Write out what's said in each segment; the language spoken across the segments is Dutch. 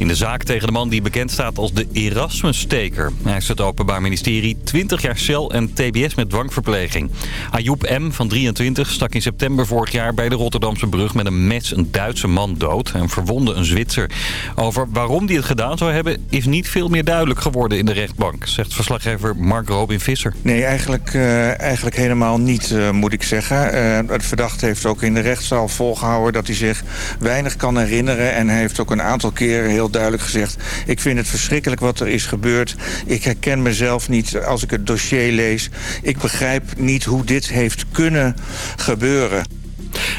In de zaak tegen de man die bekend staat als de Erasmus-steker. Hij het Openbaar Ministerie 20 jaar cel en tbs met dwangverpleging. Ayoub M. van 23 stak in september vorig jaar bij de Rotterdamse brug met een mes een Duitse man dood en verwonde een Zwitser. Over waarom die het gedaan zou hebben is niet veel meer duidelijk geworden in de rechtbank, zegt verslaggever Mark Robin Visser. Nee, eigenlijk, uh, eigenlijk helemaal niet, uh, moet ik zeggen. Uh, het verdachte heeft ook in de rechtszaal volgehouden dat hij zich weinig kan herinneren en heeft ook een aantal keer heel duidelijk gezegd... ik vind het verschrikkelijk wat er is gebeurd. Ik herken mezelf niet als ik het dossier lees. Ik begrijp niet hoe dit heeft kunnen gebeuren.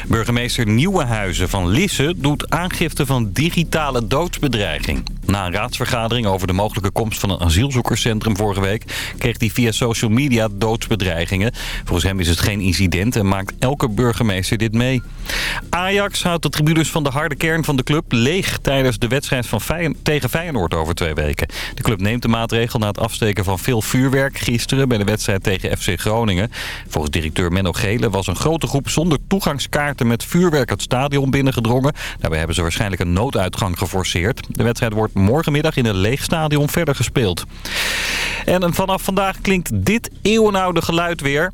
Burgemeester Nieuwenhuizen van Lisse doet aangifte van digitale doodsbedreiging. Na een raadsvergadering over de mogelijke komst van een asielzoekerscentrum vorige week... kreeg hij via social media doodsbedreigingen. Volgens hem is het geen incident en maakt elke burgemeester dit mee. Ajax houdt de tribunes van de harde kern van de club leeg... tijdens de wedstrijd van tegen Feyenoord over twee weken. De club neemt de maatregel na het afsteken van veel vuurwerk gisteren... bij de wedstrijd tegen FC Groningen. Volgens directeur Menno Gele was een grote groep zonder toegangskaarten... met vuurwerk het stadion binnengedrongen. Daarbij hebben ze waarschijnlijk een nooduitgang geforceerd. De wedstrijd wordt morgenmiddag in een leeg stadion verder gespeeld. En vanaf vandaag klinkt dit eeuwenoude geluid weer...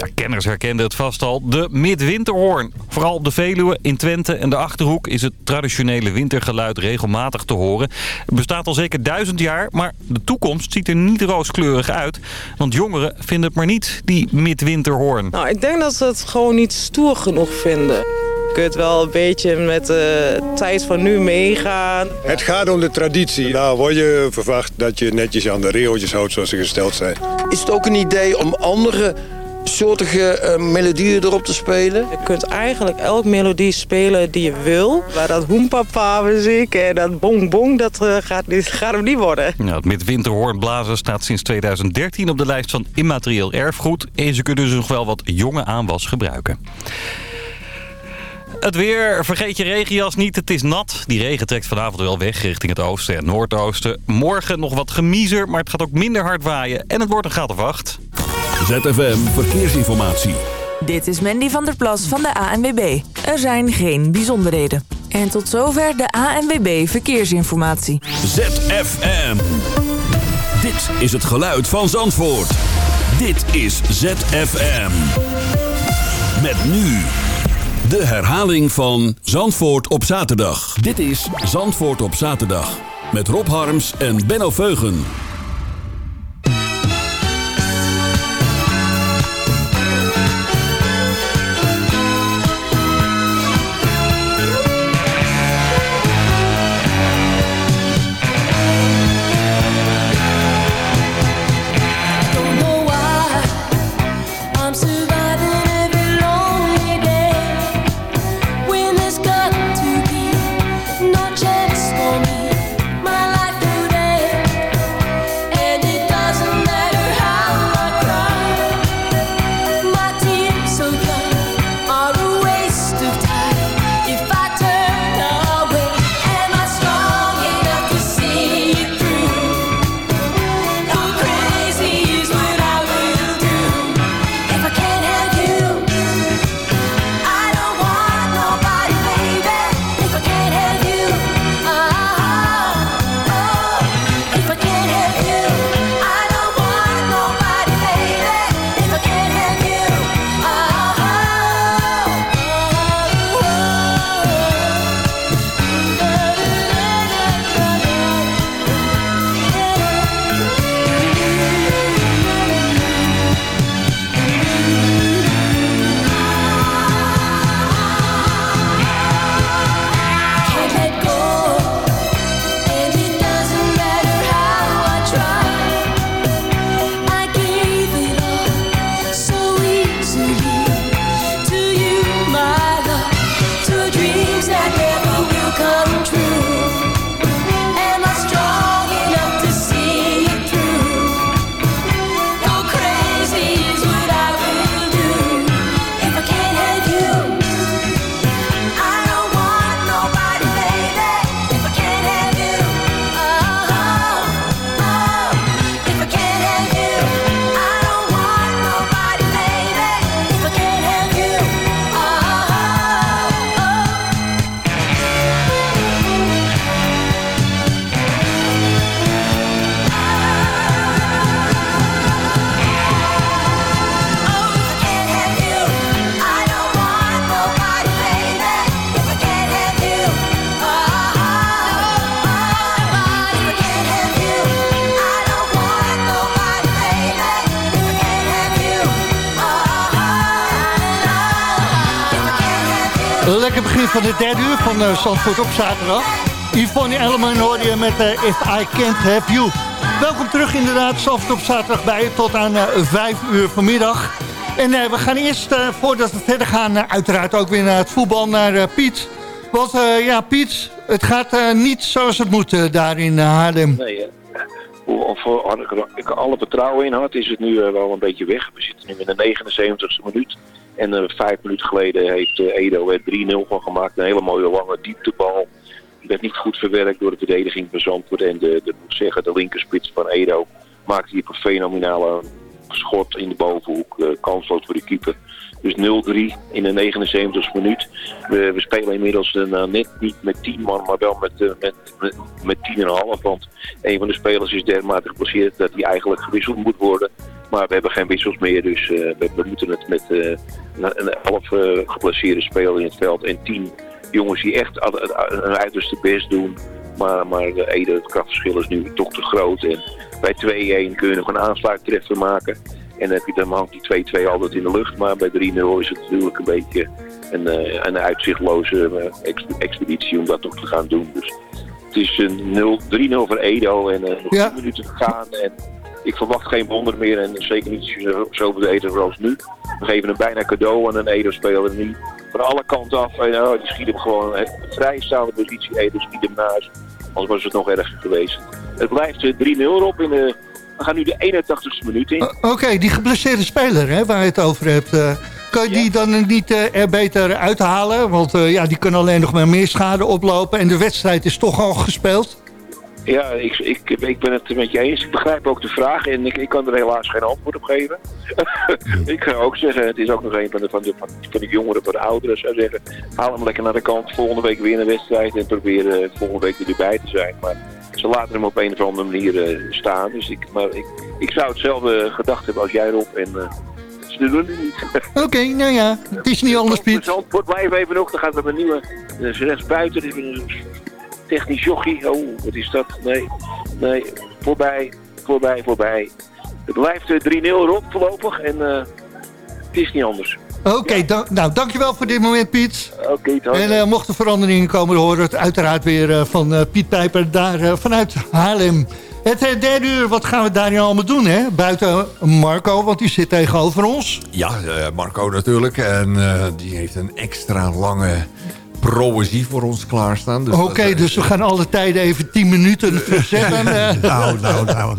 Ja, kenners herkenden het vast al. De midwinterhoorn. Vooral op de Veluwe, in Twente en de Achterhoek is het traditionele wintergeluid regelmatig te horen. Het bestaat al zeker duizend jaar, maar de toekomst ziet er niet rooskleurig uit. Want jongeren vinden het maar niet, die midwinterhoorn. Nou, ik denk dat ze het gewoon niet stoer genoeg vinden. Je kunt wel een beetje met de tijd van nu meegaan. Het gaat om de traditie. Nou word je verwacht dat je netjes aan de regeltjes houdt zoals ze gesteld zijn. Is het ook een idee om andere soortige uh, melodieën erop te spelen? Je kunt eigenlijk elke melodie spelen die je wil. Maar dat hoempapa muziek en dat bong bong, dat uh, gaat, niet, gaat hem niet worden. Nou, het midwinterhoornblazen staat sinds 2013 op de lijst van immaterieel erfgoed. En ze kunnen dus nog wel wat jonge aanwas gebruiken. Het weer, vergeet je regenjas niet, het is nat. Die regen trekt vanavond wel weg richting het oosten en noordoosten. Morgen nog wat gemiezer, maar het gaat ook minder hard waaien. En het wordt een gat of acht. ZFM Verkeersinformatie. Dit is Mandy van der Plas van de ANWB. Er zijn geen bijzonderheden. En tot zover de ANWB Verkeersinformatie. ZFM. Dit is het geluid van Zandvoort. Dit is ZFM. Met nu... De herhaling van Zandvoort op zaterdag. Dit is Zandvoort op zaterdag. Met Rob Harms en Benno Veugen. Derde uur van uh, Zandvoort op zaterdag. Yvonne Elleman hoor je met uh, If I Can't Have You. Welkom terug inderdaad, Zandvoort op zaterdag bij je tot aan uh, vijf uur vanmiddag. En we gaan eerst, voordat we verder gaan, uiteraard ook weer naar het voetbal, naar Piet. Want ja, Piet, het gaat niet zoals het moet daar in Haarlem. Nee, of ik alle vertrouwen in had, is het nu wel een beetje weg. We zitten nu in de 79e minuut. En uh, vijf minuten geleden heeft uh, Edo er 3-0 van gemaakt. Een hele mooie lange dieptebal. Die werd niet goed verwerkt door de verdediging van Zandvoort. En de, de, zeggen, de linkerspits van Edo maakte hier een fenomenale schot in de bovenhoek. Uh, kansloos voor de keeper. Dus 0-3 in de 79 minuut. We, we spelen inmiddels uh, net niet met 10 man, maar wel met, met, met, met 10,5. Want een van de spelers is dermate geblesseerd dat hij eigenlijk gewisseld moet worden. Maar we hebben geen wissels meer, dus uh, we, we, moeten het met een elf geblesseerde speler in het veld en 10 jongens die echt hun uiterste best doen. Maar, maar de Ede, het krachtverschil is nu toch te groot. En bij 2-1 kun je nog een aansluittreffer maken. En dan, heb je, dan hangt die 2-2 altijd in de lucht. Maar bij 3-0 is het natuurlijk een beetje een, een uitzichtloze expeditie om dat toch te gaan doen. Dus het is een 3-0 voor Edo en nog ja. 10 minuten te gaan. En ik verwacht geen wonder meer en zeker niet zo, zo voor als nu. We geven hem bijna cadeau aan een Edo-speler. Nu van alle kanten af. En, oh, die schiet hem gewoon een vrijstaande positie. Edo schiet hem naast. Anders was het nog erger geweest. Het blijft 3-0 op in de we gaan nu de 81ste minuut in. Oké, okay, die geblesseerde speler hè, waar je het over hebt... Uh, kan je die dan niet uh, er beter uithalen? Want uh, ja, die kunnen alleen nog maar meer schade oplopen... en de wedstrijd is toch al gespeeld. Ja, ik, ik, ik ben het met je eens. Ik begrijp ook de vraag en ik, ik kan er helaas geen antwoord op geven. ik ga ook zeggen, het is ook nog een van de, van de, van de jongeren, van de ouderen. zou zeggen, haal hem lekker naar de kant. Volgende week weer een wedstrijd en probeer volgende week erbij te zijn. Maar ze laten hem op een of andere manier uh, staan. Dus ik, maar ik, ik zou hetzelfde gedacht hebben als jij erop. En uh, ze doen het niet. Oké, okay, nou ja, het is niet anders, Piet. Zandvoort blijven even nog. Dan gaat er een nieuwe, rechts buiten. Is een technisch jochie. Oh, wat is dat? Nee, nee, voorbij, voorbij, voorbij. Het blijft 3-0 erop voorlopig en het is niet anders. Oké, okay, ja. nou dankjewel voor dit moment Piet. Oké, okay, En uh, mochten veranderingen komen, dan horen het uiteraard weer uh, van uh, Piet Pijper daar vanuit Haarlem. Het derde uur, wat gaan we daar nu allemaal doen, hè? Buiten Marco, want die zit tegenover ons. Ja, Marco natuurlijk. En die heeft een extra lange proëzie voor ons klaarstaan. Dus Oké, okay, dus we gaan alle tijden even 10 minuten terugzetten. nou, nou, nou.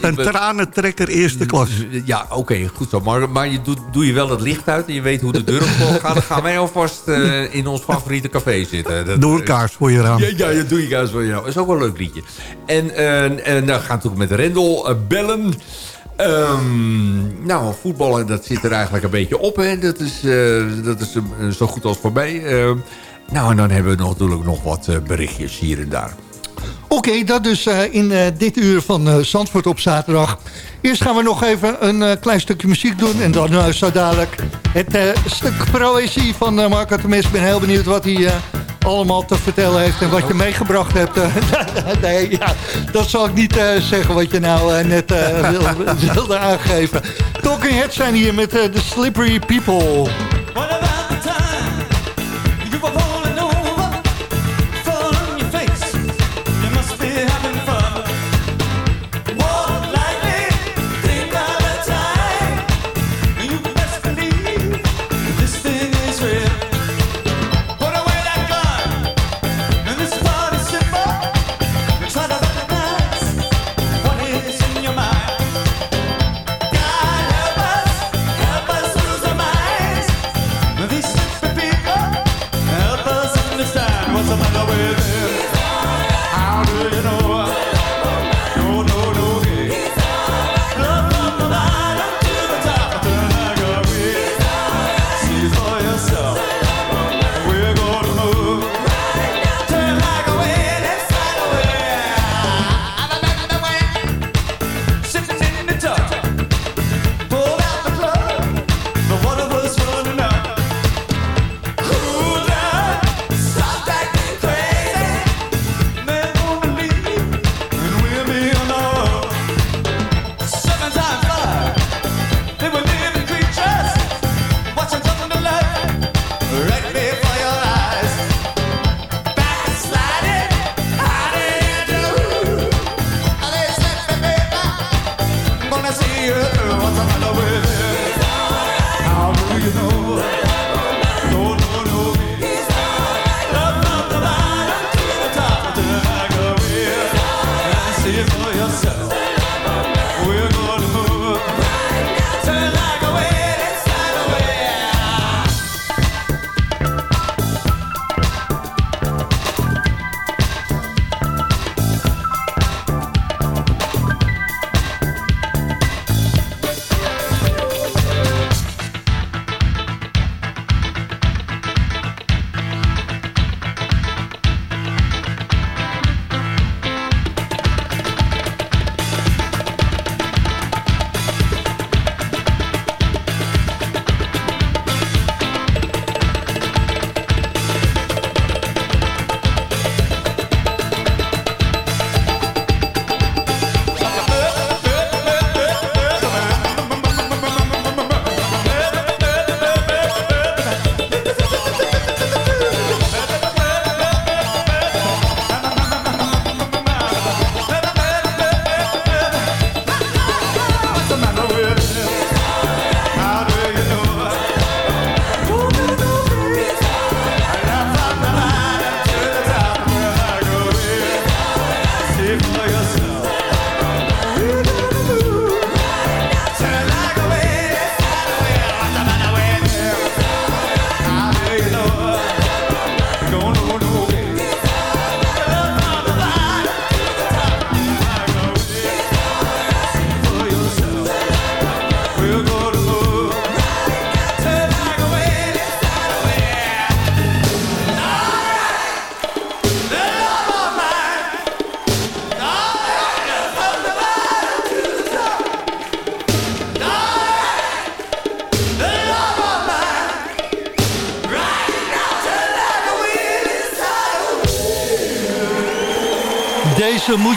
een tranentrekker eerste klas. Ja, oké, goed zo. Maar, maar je doet, doe je wel het licht uit en je weet hoe de deur op gaat. Dan gaan wij alvast uh, in ons favoriete café zitten. Dat, Doe een kaars voor je raam. Ja, ja, ja doe je kaars voor je raam. Dat is ook wel een leuk liedje. En, uh, en dan gaan we natuurlijk met Rendel bellen. Um, nou, voetballen, dat zit er eigenlijk een beetje op. Hè. Dat is, dat is zo goed als voorbij. Ehm, nou, en dan hebben we natuurlijk nog wat berichtjes hier en daar. Oké, dat dus in dit uur van Zandvoort op zaterdag. Eerst gaan we nog even een klein stukje muziek doen. En dan zo dadelijk het stuk proëzie van Marco Temes. Ik ben heel benieuwd wat hij allemaal te vertellen heeft en wat je meegebracht hebt. nee, ja, dat zal ik niet zeggen wat je nou net wilde, wilde aangeven. Talking Heads zijn hier met de Slippery People.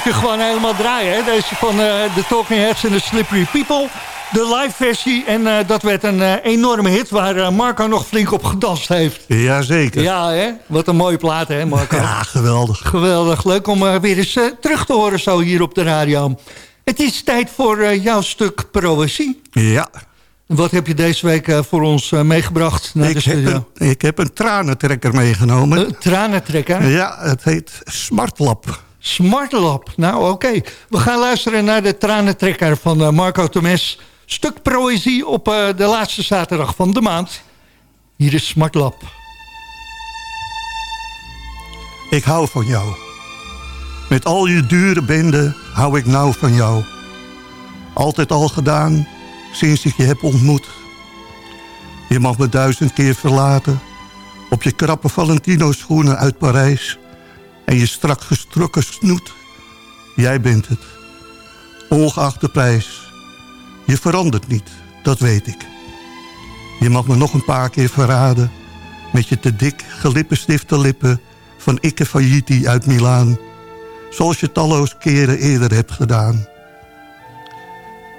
Je gewoon helemaal draaien. Hè? Deze van de Talking Heads en de Slippery People. De live versie. En dat werd een enorme hit waar Marco nog flink op gedanst heeft. Jazeker. Ja, hè? Wat een mooie plaat, hè Marco? Ja, geweldig. Geweldig. Leuk om weer eens terug te horen zo hier op de radio. Het is tijd voor jouw stuk proëzie. Ja. Wat heb je deze week voor ons meegebracht naar ik de studio? Heb een, ik heb een tranentrekker meegenomen. Een tranentrekker? Ja, het heet Smartlap. Smartlap, nou oké. We gaan luisteren naar de tranentrekker van uh, Marco Tomes. Stuk proëzie op de laatste zaterdag van de maand. Hier is Smartlap. Ik hou van jou. Met al je dure bende hou ik nou van jou. Altijd al gedaan sinds ik je heb ontmoet. Je mag me duizend keer verlaten. Op je krappe Valentino schoenen uit Parijs. En je strak gestrokken snoet. Jij bent het. Ongeacht de prijs. Je verandert niet, dat weet ik. Je mag me nog een paar keer verraden. Met je te dik gelippenstiftde lippen van Ikke Failliti uit Milaan. Zoals je talloos keren eerder hebt gedaan.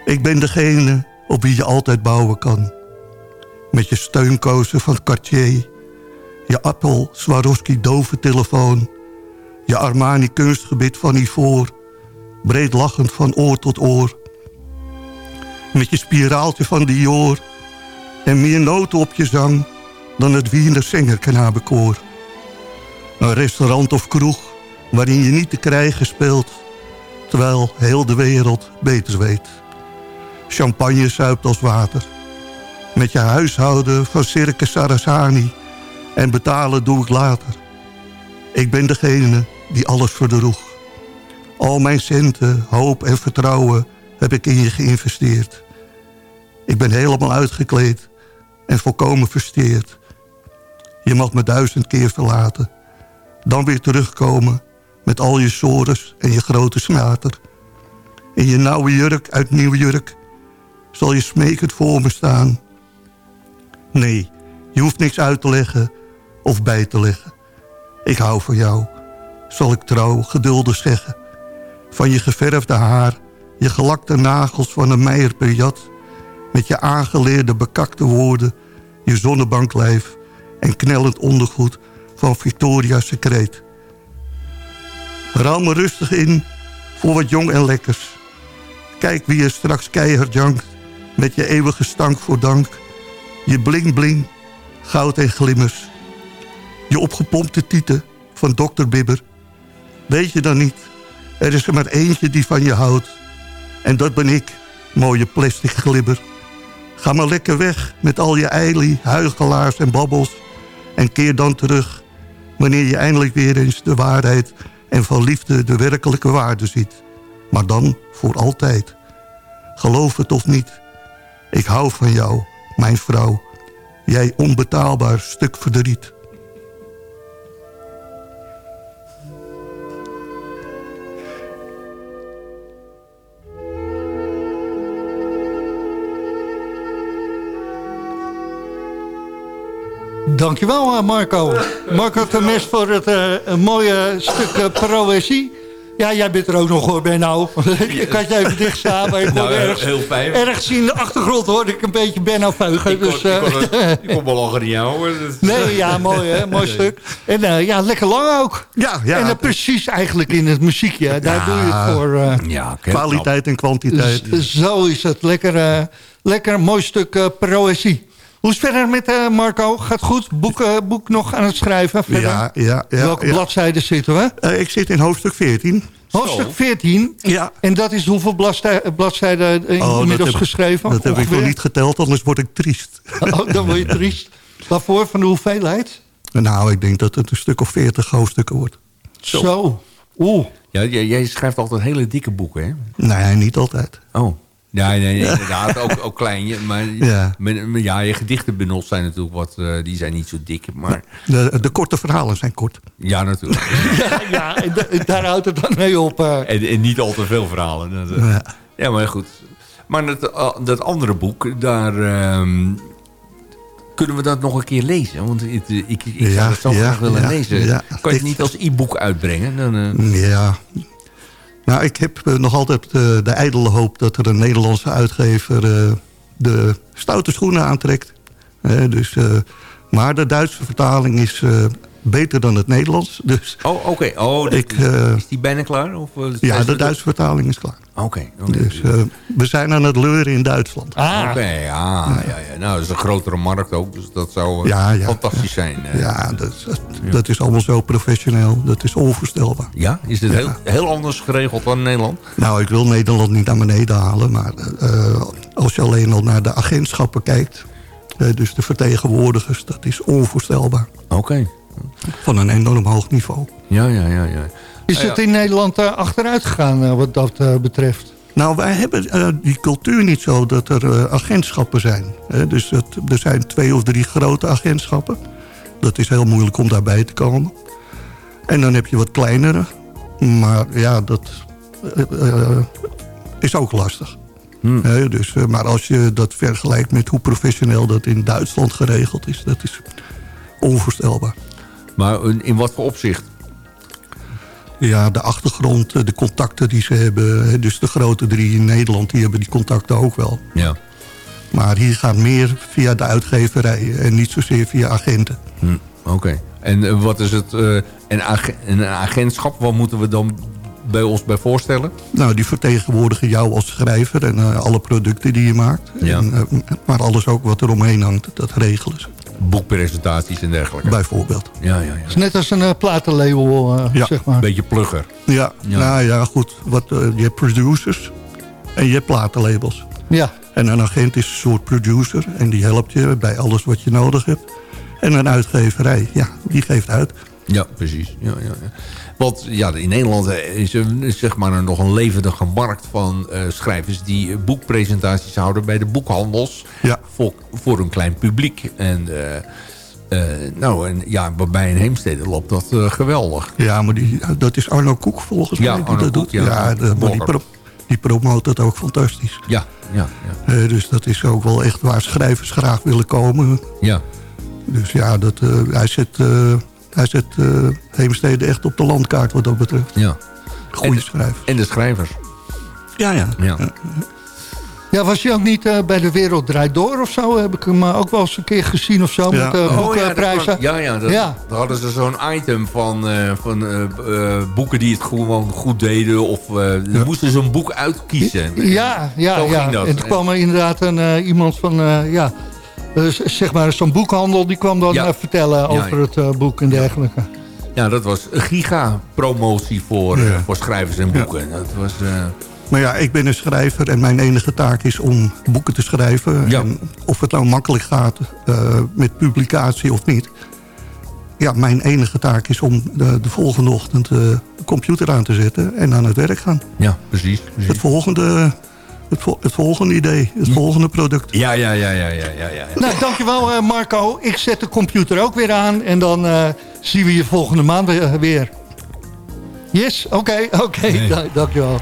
Ik ben degene op wie je altijd bouwen kan. Met je steunkozen van Cartier, je Apple Swarovski dove telefoon, je Armani kunstgebit van Ivoor, breed lachend van oor tot oor. Met je spiraaltje van Dior en meer noten op je zang dan het Wiener Zengerknabenkoor. Een restaurant of kroeg waarin je niet te krijgen speelt, terwijl heel de wereld beter weet. Champagne zuipt als water. Met je huishouden van Circus Sarasani. En betalen doe ik later. Ik ben degene die alles verdroeg. Al mijn centen, hoop en vertrouwen heb ik in je geïnvesteerd. Ik ben helemaal uitgekleed en volkomen versteerd. Je mag me duizend keer verlaten. Dan weer terugkomen met al je sores en je grote smater. In je nauwe jurk uit nieuw jurk zal je smekend voor me staan. Nee, je hoeft niks uit te leggen of bij te leggen. Ik hou van jou, zal ik trouw geduldig zeggen. Van je geverfde haar, je gelakte nagels van een meijer per jat... met je aangeleerde bekakte woorden, je zonnebanklijf... en knellend ondergoed van Victoria's Secret. Ruil me rustig in voor wat jong en lekkers. Kijk wie er straks keihard jankt met je eeuwige stank voor dank. Je bling bling, goud en glimmers. Je opgepompte tieten van dokter Bibber. Weet je dan niet, er is er maar eentje die van je houdt. En dat ben ik, mooie plastic glibber. Ga maar lekker weg met al je eilie, huigelaars en babbels. En keer dan terug, wanneer je eindelijk weer eens de waarheid... en van liefde de werkelijke waarde ziet. Maar dan voor altijd. Geloof het of niet, ik hou van jou, mijn vrouw. Jij onbetaalbaar stuk verdriet. Dankjewel eh, Marco. Marco Temes voor het uh, mooie stuk uh, proëzie. Ja, jij bent er ook nog hoor, Ben nou. ik had je even dicht staan, maar ik nou, ergens, heel fijn. ergens in de achtergrond hoorde ik een beetje Benno veugen. Ik, dus, kon, ik, kon, ik kon wel lachen in jou. Hoor. Nee, ja, mooi hè, mooi stuk. En uh, ja, lekker lang ook. Ja, ja. En uh, precies eigenlijk in het muziekje, daar ja, doe je het voor. Uh, ja, kwaliteit en kwantiteit. Zo is het, lekker, lekker mooi stuk proëzie. Hoe is het verder met uh, Marco? Gaat goed? Boek, uh, boek nog aan het schrijven? Verder? Ja, ja, ja. Welke ja. bladzijden zitten we? Uh, ik zit in hoofdstuk 14. Hoofdstuk 14? Ja. En dat is hoeveel bladzijden oh, inmiddels dat geschreven? Dat heb ik nog niet geteld, anders word ik triest. Oh, dan word je triest. Waarvoor? Van de hoeveelheid? Nou, ik denk dat het een stuk of 40 hoofdstukken wordt. Zo. Zo. Oeh. Ja, jij schrijft altijd hele dikke boeken, hè? Nee, niet altijd. Oh. Ja, nee, nee, inderdaad, ook, ook klein. Maar ja. ja, je gedichtenbundels zijn natuurlijk wat, uh, die zijn niet zo dik. Maar... De, de korte verhalen zijn kort. Ja, natuurlijk. ja, ja en daar houdt het dan mee op. Uh. En, en, niet al te veel verhalen. Dat, uh, ja. ja. maar goed. Maar dat, dat andere boek, daar... Um, kunnen we dat nog een keer lezen? Want ik, ik, ik zou het zo graag willen lezen. kan je het niet als e-book uitbrengen? Dan, Ja, Nou, ik heb eh, nog altijd eh, de ijdele hoop dat er een Nederlandse uitgever eh, de stoute schoenen aantrekt. Dus, maar de Duitse vertaling is beter dan het Nederlands. Dus Oh, oké. Oh, ik, eh, is die bijna klaar? Of, eh, ja, de Duitse vertaling is klaar. Oké. Dus eh, we zijn aan het leuren in Duitsland. Ah. Oké, ja, ja, ja. Nou, dat is een grotere markt ook, dus dat zou Ja, ja. fantastisch zijn. Ja, dat, dat, dat is allemaal zo professioneel. Dat is onvoorstelbaar. Ja? Is dit heel, heel anders geregeld dan in Nederland? Nou, ik wil Nederland niet naar beneden halen. Maar eh, als je alleen al naar de agentschappen kijkt... eh, dus de vertegenwoordigers, dat is onvoorstelbaar. Oké. Van een enorm hoog niveau. Ja, ja, ja. ja. Is het in Nederland eh, achteruit gegaan eh, wat dat eh, betreft? Nou, wij hebben eh, die cultuur niet zo dat er eh, agentschappen zijn. Hè. dus het, er zijn twee of drie grote agentschappen. Dat is heel moeilijk om daarbij te komen. En dan heb je wat kleinere. Maar ja, dat is ook lastig. Hè, dus, maar als je dat vergelijkt met hoe professioneel dat in Duitsland geregeld is... dat is onvoorstelbaar. Maar in, wat voor opzicht? Ja, de achtergrond, eh, de contacten die ze hebben. Dus de grote drie in Nederland, die hebben die contacten ook wel. Ja. Maar hier gaat meer via de uitgeverijen en niet zozeer via agenten. Hm, Oké. En eh, wat is het... eh, een, ag- een agentschap, wat moeten we dan bij ons bij voorstellen? Nou, die vertegenwoordigen jou als schrijver en alle producten die je maakt. Ja. En, maar alles ook wat er omheen hangt, dat regelen ze. Boekpresentaties en dergelijke. Bijvoorbeeld. Ja, ja, ja. Het is net als een eh, platenlabel, eh, Ja. zeg maar. Een beetje plugger. Ja, Ja. nou ja, goed. Wat, eh, je hebt producers en je hebt platenlabels. Ja. En een agent is een soort producer en die helpt je bij alles wat je nodig hebt. En een uitgeverij, ja, die geeft uit. Ja, precies. Ja, ja, ja. Want ja, in Nederland is er zeg maar nog een levendige markt van eh, schrijvers... die eh, boekpresentaties houden bij de boekhandels Ja. voor, voor een klein publiek. En, eh, nou, en ja, bij een Heemstede loopt dat geweldig. Ja, maar die, dat is Arno Koek volgens Ja, mij die Arno dat Koek, doet. ja. de- maar die, pro, die promoot dat ook fantastisch. Ja, ja, ja. Dus dat is ook wel echt waar schrijvers graag willen komen. ja. Dus ja, dat, hij zet, hij zet eh, Heemstede echt op de landkaart wat dat betreft. ja. Goeie En- schrijver. En de schrijvers. Ja, ja. Ja. Ja, was hij ook niet eh, bij de Wereld Draait Door of zo? Heb ik hem eh, ook wel eens een keer gezien of zo Ja. met de Oh, ja, dat boekenprijzen. ja, ja, dat, Ja. daar hadden ze zo'n item van, eh, van boeken die het gewoon goed deden. Of eh er moesten ze een boek uitkiezen. Ja, ja, Zo ja. ging dat. En toen kwam er inderdaad een, eh, iemand van, eh, ja, zeg maar zo'n boekhandel... die kwam dan Ja. eh, vertellen over ja. het eh, boek en dergelijke. Ja, dat was een giga-promotie voor, eh, voor schrijvers en boeken. Dat was, eh, Maar ja, ik ben een schrijver en mijn enige taak is om boeken te schrijven. Ja. En of het nou makkelijk gaat eh, met publicatie of niet. Ja, mijn enige taak is om de, de volgende ochtend eh, de computer aan te zetten en aan het werk gaan. ja, precies. precies. Het volgende, het, vol- het volgende idee, het volgende product. Ja, ja, ja, ja, ja, ja, ja. Nou, dankjewel eh, Marco. Ik zet de computer ook weer aan en dan eh, zien we je volgende maand weer-. Yes, oké, oké. Nee. Da- dankjewel.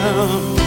Down.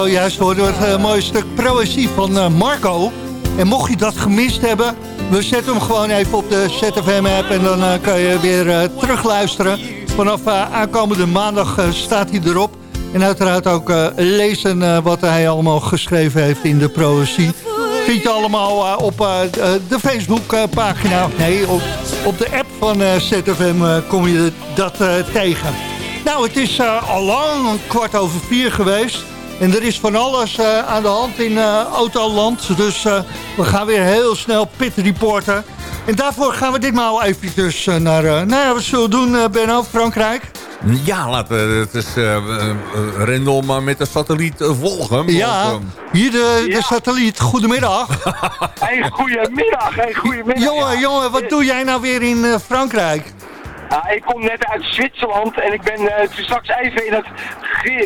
Zojuist hoorden we het eh, mooie stuk proëzie van eh, Marco. En mocht je dat gemist hebben, we zetten hem gewoon even op de ZFM-app... en dan eh, kan je weer terugluisteren. Vanaf aankomende maandag staat hij erop. En uiteraard ook lezen wat hij allemaal geschreven heeft in de proëzie. Vind je allemaal op de- Facebook-pagina. Nee, op, op de app van ZFM kom je dat tegen. Nou, het is al lang kwart over vier geweest. En er is van alles eh, aan de hand in eh, Autoland. Dus eh, we gaan weer heel snel pit reporten. En daarvoor gaan we ditmaal eventjes eh, naar... eh, nou ja, wat zullen we doen, eh, Benno? Frankrijk? Ja, laten we het is, Rendel maar met de satelliet volgen. Ja, Want, hier de, de satelliet. Goedemiddag. Hey, goedemiddag, hey, goedemiddag. jongen, jongen, wat doe jij nou weer in eh, Frankrijk? Ja, ik kom net uit Zwitserland en ik ben eh, toen straks even in het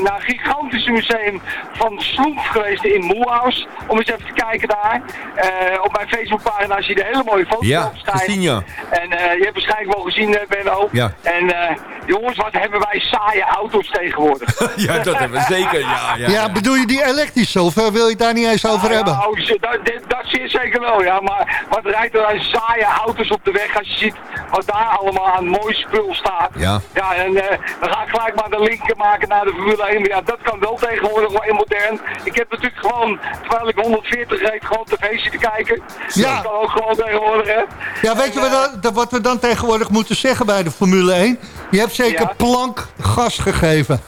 nou, gigantische museum van Sloemp geweest in Moelhaus. Om eens even te kijken daar. Eh, op mijn Facebookpagina zie je de hele mooie foto's Ja, op staan. gezien, ja. En eh, je hebt waarschijnlijk wel gezien, Benno. Ja. En eh, jongens, wat hebben wij saaie auto's tegenwoordig. ja, dat hebben we zeker. Ja, ja, Ja, bedoel je die elektrische of wil je daar niet eens over Ja, hebben? ja, oh, ze- dat, dat zie je zeker wel, ja. Maar wat rijdt er aan saaie auto's op de weg als je ziet wat daar allemaal aan mooi spul staat. Ja. Ja, en eh, dan ga ik gelijk maar de linker maken naar de Formule 1. Maar ja, dat kan wel tegenwoordig wel in modern. Ik heb natuurlijk gewoon, terwijl ik 140 reed, gewoon tv zitten kijken. Ja. Dat kan ook gewoon tegenwoordig, hè. Ja, weet je wat, dat- wat we dan tegenwoordig moeten zeggen bij de Formule 1? Je hebt zeker Ja. plank gas gegeven.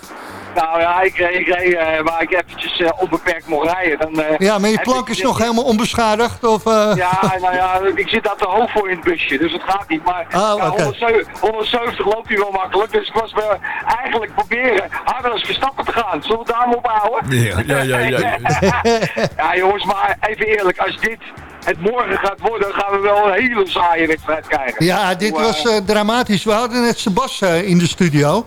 Nou ja, ik reed, ik reed eh, waar ik eventjes eh, onbeperkt mocht rijden. Dan, eh, Ja, maar je plank ik- is nog helemaal onbeschadigd? Of, eh? Ja, nou ja, ik zit daar te hoog voor in het busje, dus het gaat niet. Maar Oh, ja, oké. 170, 170 loopt hij wel makkelijk, dus ik was wel eigenlijk proberen harder als Verstappen te gaan. Zullen we daar maar op houden? Ja, ja, ja, ja. ja, jongens, maar even eerlijk, als dit het morgen gaat worden, gaan we wel een hele saaie wedstrijd krijgen. Ja, dit eh, was eh, dramatisch. We hadden net Sebas eh, in de studio.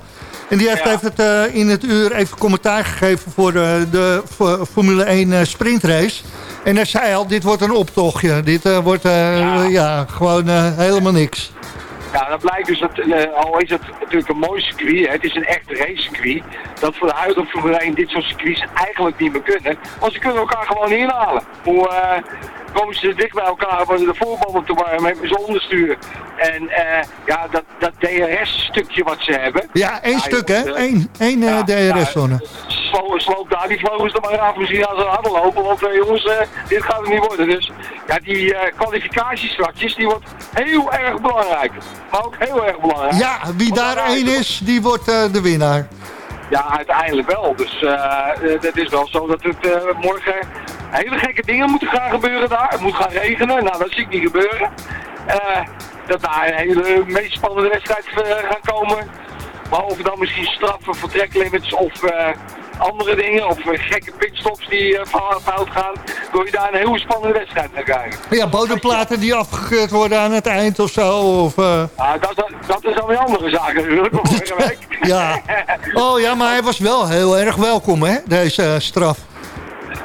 En die heeft Ja. het, eh, in het uur even commentaar gegeven voor eh, de Fo- Formule 1 eh, sprintrace. En hij zei al, dit wordt een optochtje. Dit wordt eh, ja. gewoon helemaal niks. Ja, dat blijkt dus dat, al is het natuurlijk een mooi circuit, hè, het is een echt racecircuit, dat voor de huidige Formule 1 dit soort circuits eigenlijk niet meer kunnen. Want ze kunnen elkaar gewoon inhalen. Hoe komen ze dicht bij elkaar, worden de voorbanden te warm, hebben ze onderstuur. En eh, ja, dat, dat DRS-stukje wat ze hebben. Ja, één stuk hè? eh, Eén, één eh, DRS-zone. Sloop, sloop daar die vleugels er maar af misschien als ze harder lopen. Want eh, jongens, eh, dit gaat het niet worden. Dus ja, die eh kwalificatie straks, die wordt heel erg belangrijk. Maar ook heel erg belangrijk. Ja, wie daar één is, die wordt eh, de winnaar. Ja, uiteindelijk wel. Dus eh, eh, het is wel zo dat het eh, morgen hele gekke dingen moeten gaan gebeuren daar. Het moet gaan regenen. Nou, dat zie ik niet gebeuren. Dat daar een hele meest spannende wedstrijd gaan komen. Behalve dan misschien straffen, vertreklimits of eh, andere dingen. Of eh, gekke pitstops die eh, fout gaan. Wil je daar een hele spannende wedstrijd naar krijgen. Ja, bodemplaten die afgekeurd worden aan het eind of zo. Of, eh, Ah, dat, dat is dan weer andere zaken natuurlijk. Ja. Oh ja, maar hij was wel heel erg welkom hè, deze straf.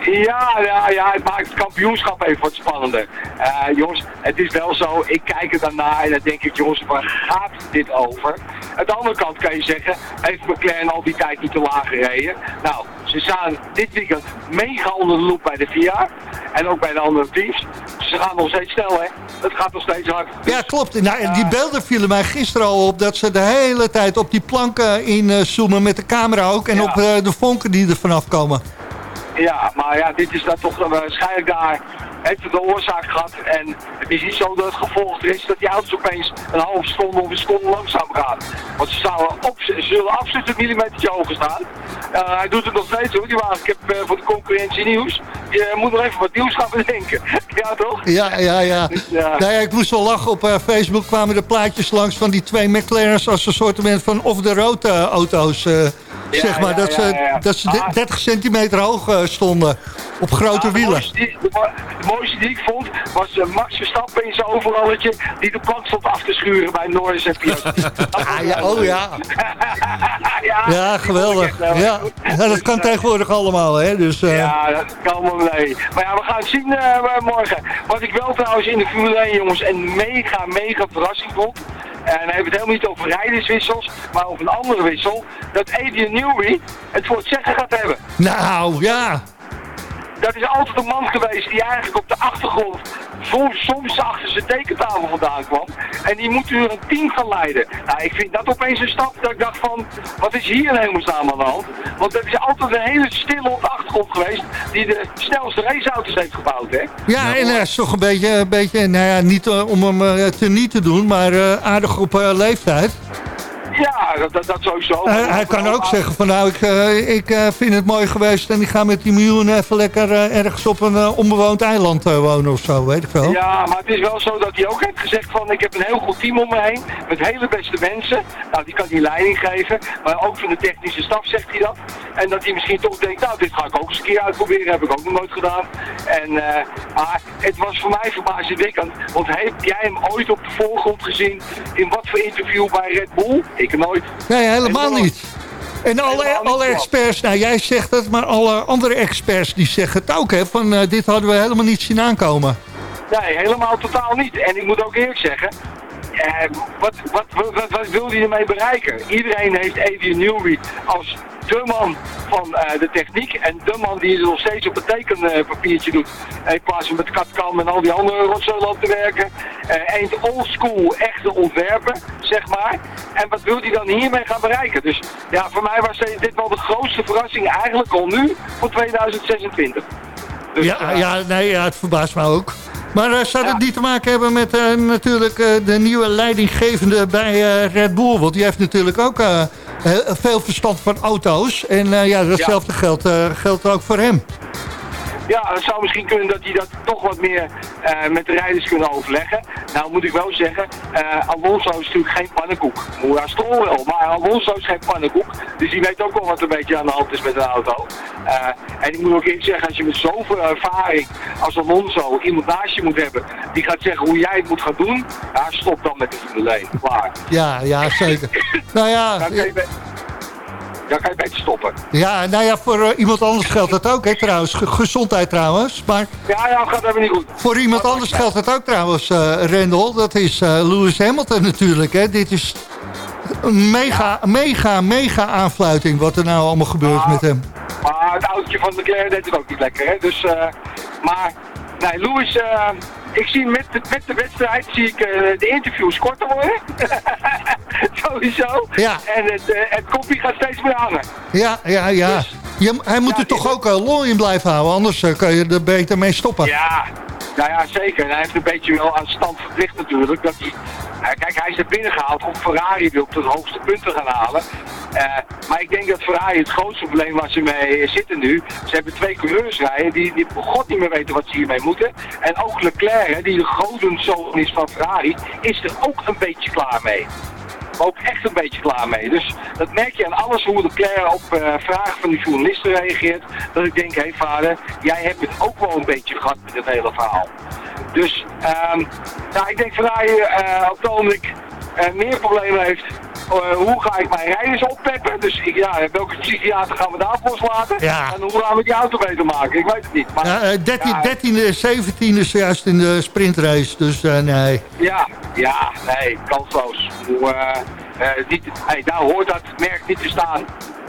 Ja, ja, ja, het maakt het kampioenschap even wat spannender. Eh, jongens, het is wel zo, ik kijk er daarna en dan denk ik, jongens, waar gaat dit over? Aan de andere kant kan je zeggen, heeft McLaren al die tijd niet te laag gereden? Nou, ze staan dit weekend mega onder de loep bij de VIA en ook bij de andere teams. Ze gaan nog steeds snel, hè? Het gaat nog steeds hard. Ja, klopt. Nou, en die beelden vielen mij gisteren al op... dat ze de hele tijd op die planken inzoomen met de camera ook... en Ja. op eh, de vonken die er vanaf komen. Ja, maar ja, dit is dan toch eh, waarschijnlijk daar heeft het de oorzaak gehad. En het is niet zo dat het gevolg er is dat die auto's opeens een halve seconde of een seconde langzaam gaan. Want ze, zouden op, ze zullen absoluut een millimetertje hoger staan. Eh, hij doet het nog steeds hoor, die wagen. Ik heb eh, voor de concurrentie nieuws. Je moet nog even wat nieuws gaan bedenken. ja toch? Ja, ja, ja. Ja. Nou ja, ik moest wel lachen. Op eh, Facebook kwamen de plaatjes langs van die twee McLaren's... als een soort van off-the-road auto's. Ja, zeg maar, ja, dat, ze, dat ze Ah. 30 centimeter hoog stonden. Op grote de wielen. mooiste die- De, mo- de mooiste die ik vond was eh, Max Verstappen in zijn overalletje die de plank stond af te schuren bij Norris en Piastri. Ah, ja, oh ja. ja, Ja, geweldig. Ja, ja, dat kan tegenwoordig allemaal, hè. Dus, eh, Ja, dat kan wel mee. Maar ja, we gaan het zien eh, morgen. Wat ik wel trouwens in de Formule 1, jongens, een mega, mega verrassing vond. en dan hebben we het helemaal niet over rijderswissels, maar over een andere wissel, dat Adrian Newey het voor het zeggen gaat hebben. Nou, ja. Dat is altijd een man geweest die eigenlijk op de achtergrond soms, soms achter zijn tekentafel vandaan kwam. En die moet nu een team gaan leiden. Nou, ik vind dat opeens een stap dat ik dacht van, wat is hier in hemelsnaam aan de hand? Want dat is altijd een hele stille op de achtergrond geweest die de snelste raceauto's heeft gebouwd, hè? Ja, en hij is toch een beetje, een beetje nou ja, niet eh, om hem eh, te niet te doen, maar eh, aardig op eh, leeftijd. Ja, dat, dat, dat sowieso. Hij, hij kan ook zeggen van nou, ik, eh, ik eh, vind het mooi geweest en ik ga met die miljoenen even lekker eh, ergens op een onbewoond eiland wonen of zo, weet ik wel. Ja, maar het is wel zo dat hij ook heeft gezegd van ik heb een heel goed team om me heen met hele beste mensen. Nou, die kan hij leiding geven, maar ook van de technische staf zegt hij dat. En dat hij misschien toch denkt, nou dit ga ik ook eens een keer uitproberen, heb ik ook nog nooit gedaan. En, maar het was voor mij verbazingwekkend, want heb jij hem ooit op de voorgrond gezien in wat voor interview bij Red Bull? Ik nooit. Nee, helemaal niet. En alle, alle experts, nou jij zegt het, maar alle andere experts die zeggen het ook, hè, van eh, dit hadden we helemaal niet zien aankomen. Nee, helemaal totaal niet. En ik moet ook eerlijk zeggen, wat, wat, wat, wat, wat wil hij ermee bereiken? Iedereen heeft Adrian Newby als de man van eh, de techniek en de man die er nog steeds op het tekenpapiertje doet. In plaats van met CAD-CAM en al die andere rotzooi te werken. Eh een oldschool echte ontwerper, zeg maar. En wat wil hij dan hiermee gaan bereiken? Dus ja, voor mij was dit wel de grootste verrassing eigenlijk al nu voor 2026. Dus, ja, eh, ja, nee, ja, het verbaast me ook. Maar eh, zou dat niet te maken hebben met eh, natuurlijk eh, de nieuwe leidinggevende bij Red Bull? Want die heeft natuurlijk ook veel verstand van auto's. En ja, datzelfde Geldt, geldt ook voor hem. Ja, het zou misschien kunnen dat hij dat toch wat meer eh, met de rijders kunnen overleggen. Nou moet ik wel zeggen, eh, Alonso is natuurlijk geen pannenkoek. Moera Stroll wel, maar Alonso is geen pannenkoek. Dus die weet ook wel wat een beetje aan de hand is met een auto. Eh, en ik moet ook eerlijk zeggen, als je met zoveel ervaring als Alonso iemand naast je moet hebben... die gaat zeggen hoe jij het moet gaan doen, ja, stop dan met de Formule 1. Klaar. Ja, ja, zeker. nou ja, dan kan je beter stoppen. ja, nou ja, voor eh, iemand anders geldt dat ook, hè, trouwens. Ge- gezondheid trouwens. Maar Ja, ja, gaat even niet goed. voor iemand anders geldt het ook trouwens, eh Rendel. Dat is eh, Lewis Hamilton natuurlijk, hè. Dit is een mega, mega, mega aanfluiting wat er nou allemaal gebeurt met hem. Maar het oudje van Leclerc deed het ook niet lekker, hè. Dus, maar, nee, Lewis, ik zie met de, met de wedstrijd zie ik de interviews korter worden. Sowieso. Ja. En het, eh, het kopje gaat steeds meer hangen. Ja, ja, ja. Je, hij moet er toch ook uh, lol in blijven houden, anders eh, kan je er beter mee stoppen. Ja, nou ja, zeker. En hij heeft een beetje wel aan stand verplicht natuurlijk. Dat hij, kijk, hij is er binnengehaald om Ferrari weer op de hoogste punten te gaan halen. Maar ik denk dat Ferrari het grootste probleem waar ze mee zitten nu. Ze hebben twee coureurs rijden die, die god niet meer weten wat ze hiermee moeten. En ook Leclerc, die de godenzoon is van Ferrari, is er ook een beetje klaar mee. Maar ook echt een beetje klaar mee. Dus dat merk je aan alles hoe Leclerc op eh, vragen van de journalisten reageert. Dat ik denk, hé vader, jij hebt het ook wel een beetje gehad met het hele verhaal. Dus ehm nou, ik denk Ferrari eh op het ogenblik eh, meer problemen heeft. Eh, hoe ga ik mijn rijders oppeppen? Dus ik, ja, welke psychiater gaan we daarvoor loslaten? Ja. En hoe gaan we die auto beter maken? Ik weet het niet. Maar, Ja, eh, 13, ja, 13e en 17e is juist in de sprintrace, dus eh, nee. Ja, ja, nee, kansloos. Hoe, eh, eh, niet, hey, daar hoort dat merk niet te staan.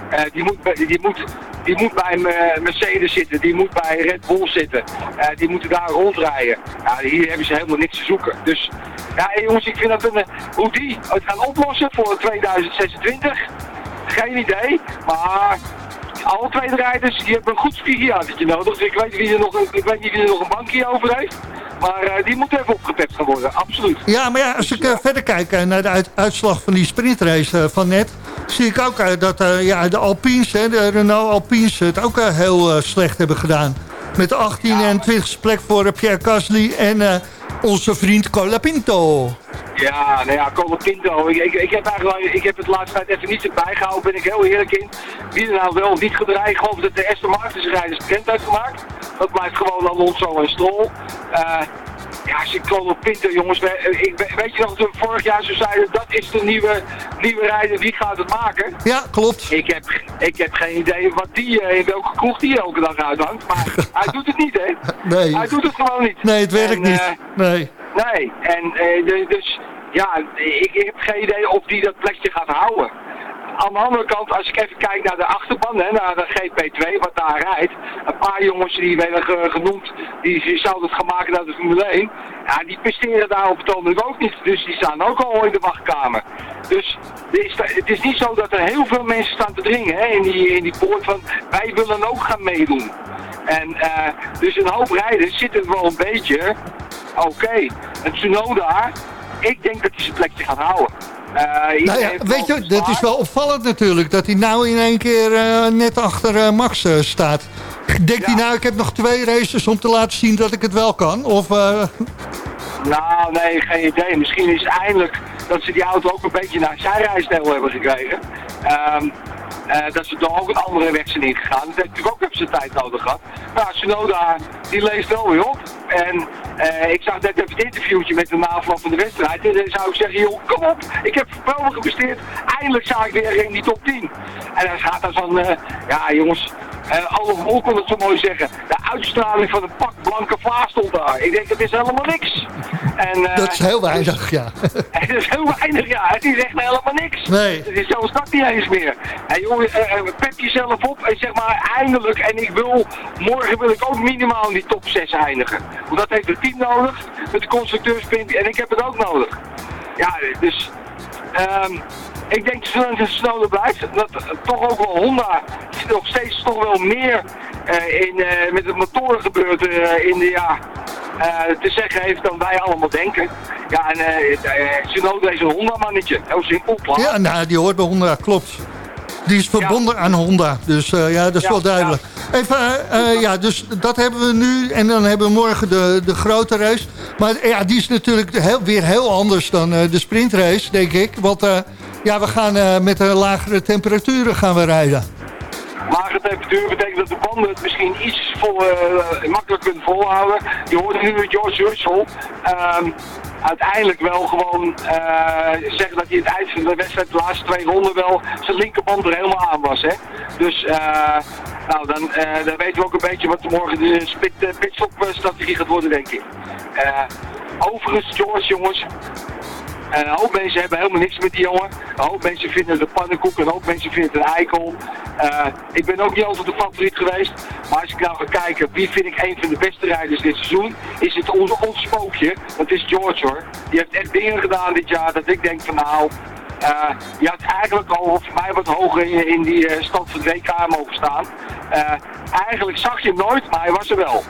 Eh, die, moet, die, moet, die moet bij Mercedes zitten, die moet bij Red Bull zitten. Eh, die moeten daar rondrijden. Hier hebben ze helemaal niks te zoeken. Dus ja, jongens, ik vind dat een, hoe die het gaan oplossen voor 2026, geen idee. Maar alle twee de rijders die hebben een goed psychiatertje nodig. Dus ik weet, wie er nog, ik weet niet wie er nog een bankje over heeft. Maar eh, die moet even opgepept gaan worden, absoluut. Ja, maar ja, als ik eh, verder kijk eh, naar de uit- uitslag van die sprintrace van net... zie ik ook dat ja, de Alpines, hè, de Renault Alpines... het ook heel slecht hebben gedaan. Met de 18e en 20e plek voor Pierre Gasly en onze vriend Colapinto. Ja, nou ja, Colin Pinto. Ik, ik, ik, heb eigenlijk, ik heb het laatste tijd even niet erbij gehouden, ben ik heel eerlijk in. Wie er nou wel of niet gedraaid. Ik geloof dat de Aston Martin rijders bekend heeft gemaakt. Dat blijft gewoon Alonso en Stroll. Eh ja, ik Colin Pinto, jongens, ik, we- weet je nog dat we vorig jaar zo zeiden, dat is de nieuwe, nieuwe rijder, wie gaat het maken? Ja, klopt. Ik heb, ik heb geen idee wat die, eh, in welke kroeg die elke dag uithangt, maar hij doet het niet, hè? Nee. Hij doet het gewoon niet. Nee, het werkt En, niet. eh, Nee. Nee, en dus ja, ik, ik heb geen idee of die dat plekje gaat houden. Aan de andere kant, als ik even kijk naar de achterban, hè, naar de GP2, wat daar rijdt. Een paar jongens die werden ge- genoemd, die, zouden het gaan maken naar de Formule 1. Ja, die presteren daar op het ogenblik ook niet. Dus die staan ook al in de wachtkamer. Dus het is niet zo dat er heel veel mensen staan te dringen hè, in, die, in die poort van wij willen ook gaan meedoen. En eh, dus een hoop rijders zitten wel een beetje, oké, een Tsunoda, ik denk dat hij zijn plekje gaat houden. Eh, Nou ja, weet je, dat is wel opvallend natuurlijk. Dat hij nou in één keer eh, net achter eh, Max staat. Denkt hij nou, ik heb nog twee races om te laten zien dat ik het wel kan? Of, Nou, nee, geen idee. Misschien is eindelijk dat ze die auto ook een beetje naar zijn rijstijl hebben gekregen. Ehm, eh, dat ze toch ook een andere weg zijn ingegaan. Dat heeft natuurlijk ook even zijn tijd nodig gehad. Nou, Sonoda, die leest wel weer op. En eh, ik zag net even het interviewtje met de naafloop van de wedstrijd. En dan zou ik zeggen, joh, kom op. Ik heb geweldig gepresteerd. Eindelijk sta ik weer in die top 10. En dan gaat dan van, eh, ja jongens, uh, Mol kon het zo mooi zeggen. De uitstraling van een pak blanke vaas stond daar. Ik denk, dat is helemaal niks. En, eh, dat is heel weinig, ja. het is heel weinig, ja. Het is echt helemaal niks. Nee. Het is zelfs dat niet eens meer. En jongen, eh, eh, pep jezelf op en zeg maar eindelijk. En ik wil, morgen wil ik ook minimaal in die top 6 eindigen. Want dat heeft het team nodig, met de constructeurspint. En ik heb het ook nodig. Ja, dus... ehm, ik denk dat het sneller blijft. Dat eh, toch ook wel Honda nog steeds toch wel meer eh, in, eh, met de motoren gebeurt in de ja, te zeggen heeft dan wij allemaal denken. Ja, en eh, Tsunoda is een Honda-mannetje. Heel simpel, klaar. ja, nou, die hoort bij Honda, klopt. Die is verbonden aan Honda, dus ja, dat is Ja, wel duidelijk. Even, ja, dus dat hebben we nu en dan hebben we morgen de, de grote race. Maar ja, die is natuurlijk heel, weer heel anders dan de sprintrace, denk ik. Want ja, we gaan eh, met de lagere temperaturen gaan we rijden. Lage temperatuur betekent dat de banden het misschien iets vol, eh, makkelijk kunnen volhouden. Je hoorde nu George Russell ehm, uiteindelijk wel gewoon eh, zeggen dat hij het eind van de wedstrijd, de laatste twee ronden wel, zijn linkerband er helemaal aan was. Hè? Dus eh, nou, dan, eh, dan weten we ook een beetje wat morgen de spit, eh, pitstop-strategie gaat worden, denk ik. Eh, overigens, George, jongens, en een hoop mensen hebben helemaal niks met die jongen. Een hoop mensen vinden het een pannenkoek, een hoop mensen vinden het een eikel. Eh, ik ben ook niet altijd de favoriet geweest. Maar als ik nou ga kijken, wie vind ik een van de beste rijders dit seizoen, is het ons, ons spookje. Dat is George hoor. Die heeft echt dingen gedaan dit jaar dat ik denk van nou, eh je had eigenlijk al voor mij wat hoger in, in die eh, stand van het WK mogen staan. Eigenlijk zag je hem nooit, maar hij was er wel.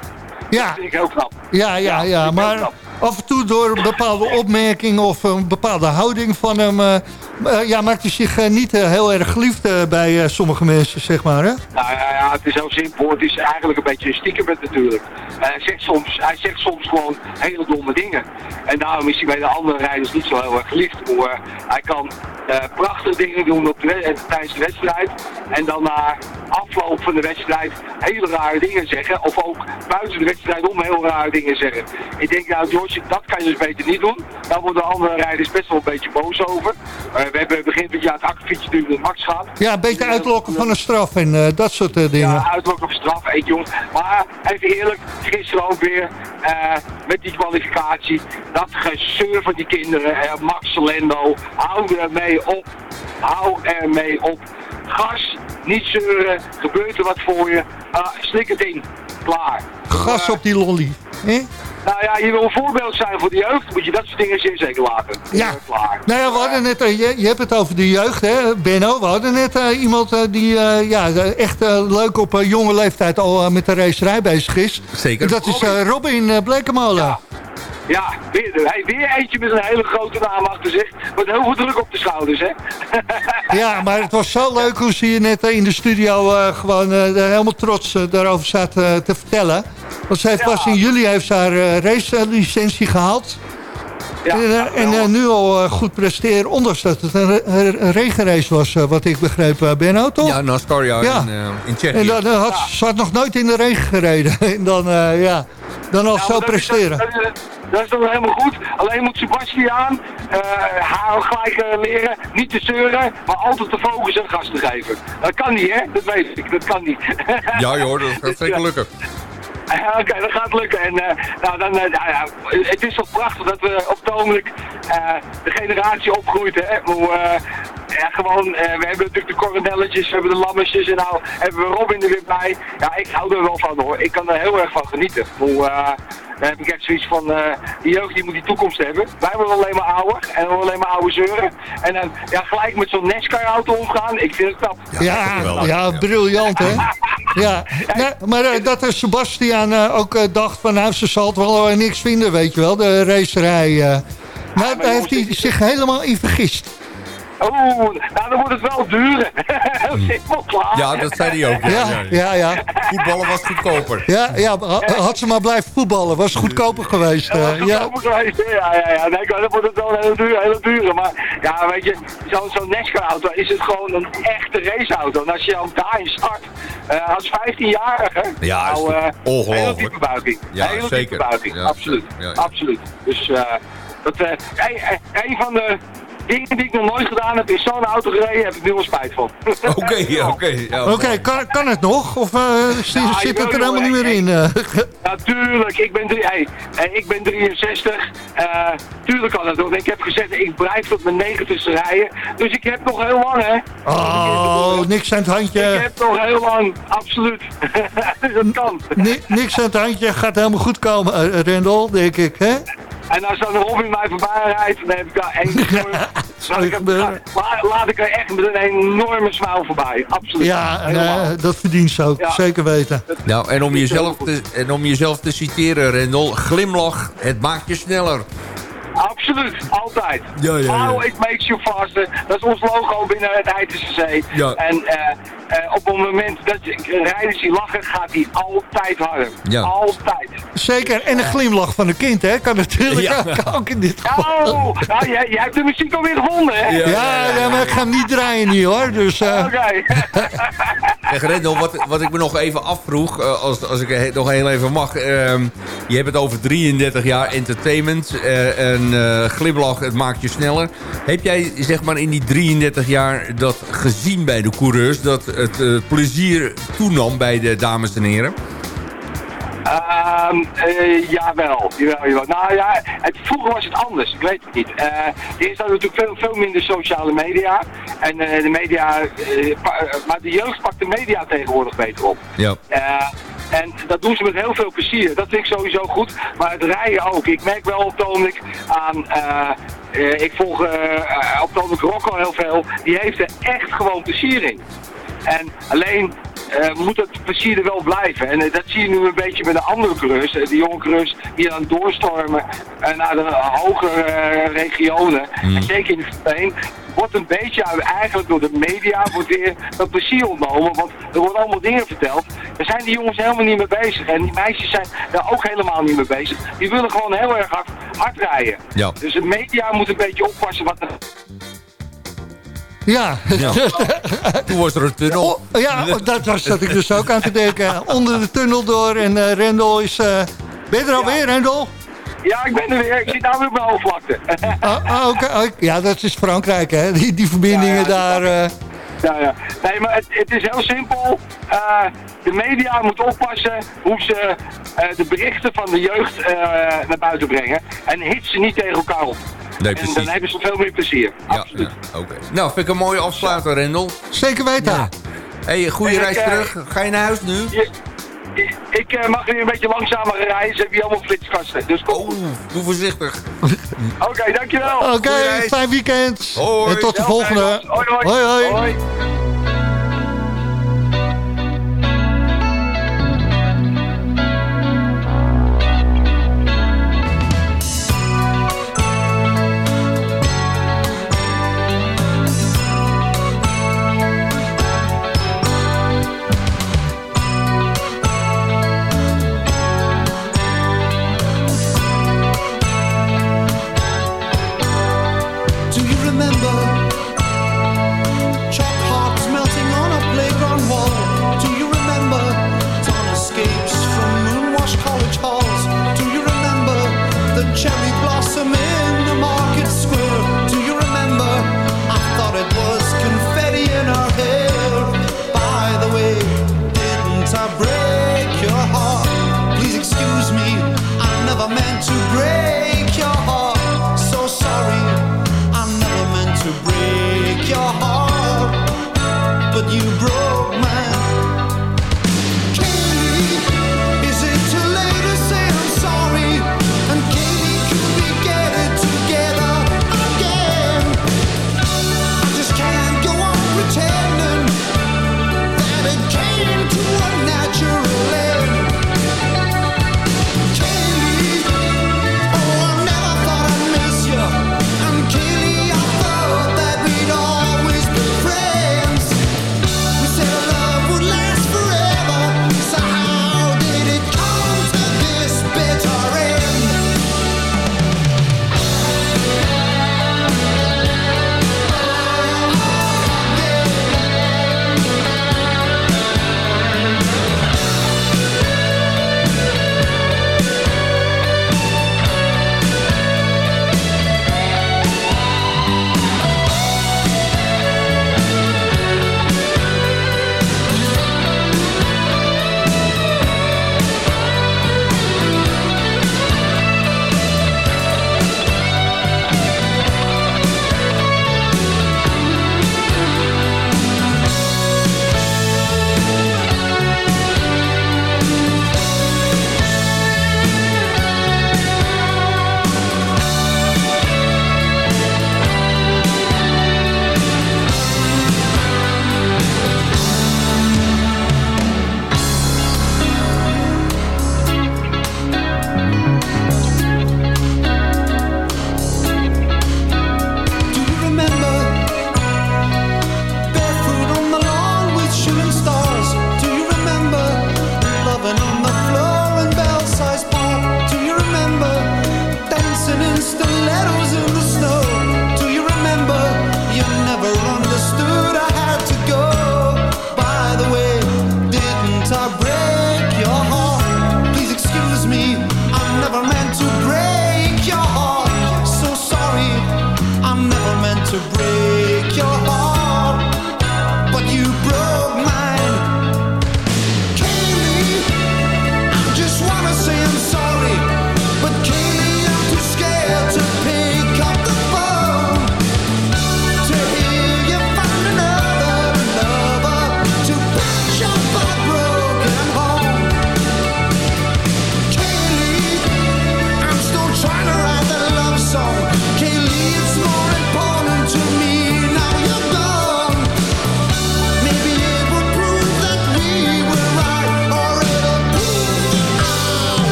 Ja. Dat vind ik heel knap. Ja, ja, ja, ben maar knap. Af en toe door bepaalde opmerkingen of een bepaalde houding van hem... eh, eh, ja, maakt hij zich eh, niet heel erg geliefd bij sommige mensen, zeg maar, hè? Nou ja, het is heel simpel. Het is eigenlijk een beetje een stiekem natuurlijk. Eh, hij, zegt soms, hij zegt soms gewoon hele domme dingen. En daarom is hij bij de andere rijders niet zo heel erg geliefd. Maar hij kan eh, prachtige dingen doen op de, eh, tijdens de wedstrijd. En dan na afloop van de wedstrijd hele rare dingen zeggen. Of ook buiten de wedstrijd om heel rare dingen zeggen. Ik denk nou George, dat kan je dus beter niet doen. Daar worden andere rijders best wel een beetje boos over. Eh, we hebben begin van het jaar het akkefietje nu met Max gehad. Ja, beter uitlokken van een straf en eh, dat soort eh, dingen. Ja, uitlok op straf, eet jongens. Maar even eerlijk, gisteren ook weer eh, met die kwalificatie. Dat gezeur van die kinderen, Max Lendo, hou er mee op. Hou er mee op. Gas, niet zeuren, gebeurt er wat voor je. Ah, slik het in, klaar. Gas op die lolly. hè? Nou ja, je wil een voorbeeld zijn voor de jeugd, moet je dat soort dingen zeer zeker laten. Ja. Klaar. Nou ja, we hadden net, eh, je, je hebt het over de jeugd, hè, Benno. We hadden net eh, iemand eh, die eh, ja, echt leuk op jonge leeftijd al met de racerij bezig is. Zeker. En dat is eh, Robin uh, Blekemolen. Ja, weer, hey, weer eentje met een hele grote naam achter zich. Met heel veel druk op de schouders, hè. Ja, maar het was zo leuk hoe ze je net in de studio eh, gewoon eh, helemaal trots eh, daarover staat eh, te vertellen. Want ze heeft Ja. pas in juli heeft ze haar uh, racelicentie gehaald. Ja, en en nu al goed presteren, ondanks dat het een, re- een regenrace was, wat ik begreep, Benno, toch? Ja, NASCAR, ja, Ja. In, eh, in Tsjechië. En dan had, ze had nog nooit in de regen gereden. en dan, eh, ja, dan al Nou, zo is- presteren. Dat, is dan helemaal goed. Alleen moet Sebastiaan eh haar gelijk eh, leren niet te zeuren, maar altijd te focussen en gas te geven. Dat kan niet, hè? Dat weet ik. Dat kan niet. Ja joh, dat gaat zeker lukken. Ja, Oké, dat gaat lukken. En eh, nou, dan, eh, ja, ja, het is toch prachtig dat we op het ogenblik eh, de generatie opgroeit. Hè. Hoe, eh, ja, gewoon, eh, we hebben natuurlijk de coronelletjes, we hebben de lammetjes en nou hebben we Robin er weer bij. Ja, ik hou er wel van hoor. Ik kan er heel erg van genieten. Hoe, eh, dan heb ik echt zoiets van, eh, die jeugd die moet die toekomst hebben. Wij worden alleen maar ouder en we worden alleen maar oude zeuren. En dan ja, gelijk met zo'n NASCAR-auto omgaan, ik vind het knap. Ja, ja, briljant hè. Ja, nee, maar eh, dat er Sebastian eh, ook eh, dacht van nou, ze zal het wel eh, niks vinden, weet je wel, de racerij. eh. nou, daar heeft hij zich helemaal in vergist. Oeh, nou dan wordt het wel duur. Heel simpel klaar. Ja, dat zei hij ook. Ja, ja, ja. Voetballen was goedkoper. Ja, ja ha- had ze maar blijven voetballen, was goedkoper geweest. eh, Ja, ja. goedkoper geweest, ja, ja, ja. Nee, dan wordt het wel hele dure, hele dure. Maar ja, weet je, zo'n zo'n NASCAR-auto is het gewoon een echte raceauto. En als je ook daarin start, eh, als 15-jarige, Ja, nou, eh, ongelooflijk. hele diepe buiging. Ja, hele zeker. diepe buiging, Ja, absoluut. ja, ja. Absoluut. Dus eh, dat, eh, een van de dingen die ik nog nooit gedaan heb, is zo'n auto gereden, heb ik nu wel spijt van. Oké, oké. ja, Oké, kan, kan het nog? Of eh, zit, het er helemaal niet meer in? eh? Natuurlijk, ik ben, drie, hey, hey, ik ben 63. eh tuurlijk kan dat ook. Ik heb gezegd, ik blijf tot mijn 90ste rijden. Dus ik heb nog heel lang, hè. Oh, niks aan het Ik handje. heb nog heel lang, absoluut. dat kan. Ni- niks aan het handje. Gaat helemaal goed komen, eh, Rendel, denk ik. Hè? En als dan Robin mij voorbij rijdt, dan heb ik daar één laat, ik hem, laat ik er echt met een enorme smile voorbij. Absoluut. Ja, eh, dat verdient ze ook. Ja. Zeker weten. Nou, en om, jezelf te, en om jezelf te citeren, Rendel, glimlach, het maakt je sneller. Absoluut, altijd. Ja, ja, ja. Smile, it makes you faster. Dat is ons logo binnen het ITCC. Ja. En eh, eh, op het moment dat je rijders die lachen, gaat die altijd harder. Ja. Altijd. Zeker. En een glimlach van een kind, hè? Kan natuurlijk Ja. ook, ook in dit geval. Oh, nou, jij, jij hebt de muziek alweer gevonden, hè? Ja, ja, maar ik ga hem niet draaien nu, hoor. Dus, eh, Oké. Zeg Rendel, wat, wat ik me nog even afvroeg, eh, als, als ik he- nog heel even mag. ehm, je hebt het over 33 jaar entertainment eh, en eh, glimlach, het maakt je sneller. Heb jij zeg maar in die 33 jaar dat gezien bij de coureurs, dat het eh, plezier toenam bij de dames en heren? Ehm eh, jawel, jawel, jawel. Nou ja, het, vroeger was het anders, ik weet het niet. Eh eerst hadden we natuurlijk veel, veel minder sociale media. En eh, de media, eh, pa- eh, maar de jeugd pakt de media tegenwoordig beter op. Ja. En dat doen ze met heel veel plezier. Dat vind ik sowieso goed. Maar het rijden ook. Ik merk wel op het aan... eh, eh, ik volg eh, op ogenblik Rocco heel veel. Die heeft er echt gewoon plezier in. En alleen eh, moet het plezier er wel blijven. En eh, dat zie je nu een beetje bij de andere coureurs. eh, de jonge coureurs die dan doorstormen naar de hogere regionen. En zeker in de Versteen wordt een beetje eigenlijk door de media wordt weer dat plezier ontnomen. Want er worden allemaal dingen verteld. Daar zijn die jongens helemaal niet mee bezig. En die meisjes zijn daar ook helemaal niet mee bezig. Die willen gewoon heel erg hard, hard rijden. Ja. Dus de media moet een beetje oppassen wat er... ja. Ja. Toen was er een tunnel. Oh, ja, daar, daar zat ik dus ook aan te denken. Onder de tunnel door en eh, Rendel is... eh, ben je er alweer, Rendel? Ja, ik ben er weer. Ik zit nou weer op mijn hoofdvlakte. Ah, ah, oké. Ah, Ja, dat is Frankrijk, hè? Die, die verbindingen daar... eh, Ja, ja. Nee, maar het, het is heel simpel. Eh, de media moeten oppassen hoe ze eh, de berichten van de jeugd eh, naar buiten brengen. En hit ze niet tegen elkaar op. Nee, en precies. dan hebben ze veel meer plezier. Ja, ja, oké. Nou, vind ik een mooie afsluiter, Rendel. Zeker weten. hey, goede En reis eh, terug. Ga je naar huis nu? Je- ik ik eh, mag weer een beetje langzamer rijden. Ze hebben hier allemaal flitskasten. Dus kom. Oeh, doe voorzichtig. Oké, dankjewel. Oké, fijn weekend. Hoi. En tot de Ja, volgende. hoi, hoi. hoi. hoi.